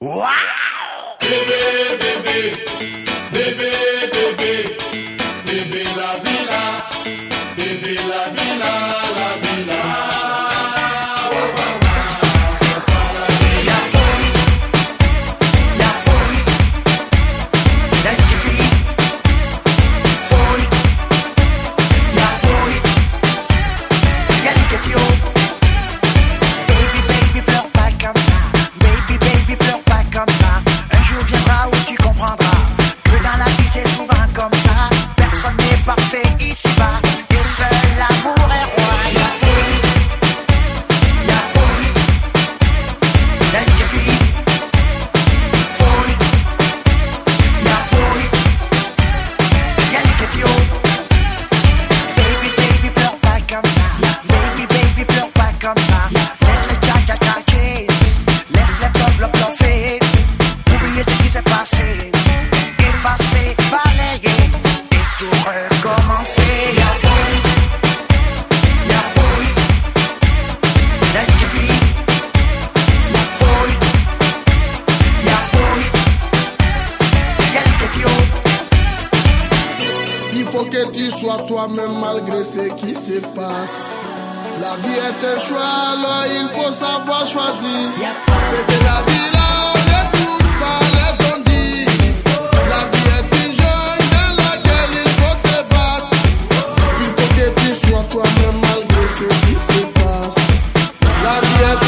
Wow! Baby, baby. Parfait tu sois toi-même malgré ce qui se passe. La vie est un choix, alors il faut savoir choisir. La vie là, on pas les zombies. La vie est une jeune dans laquelle il faut se battre. Il faut que tu sois toi-même malgré ce qui se passe. La vie est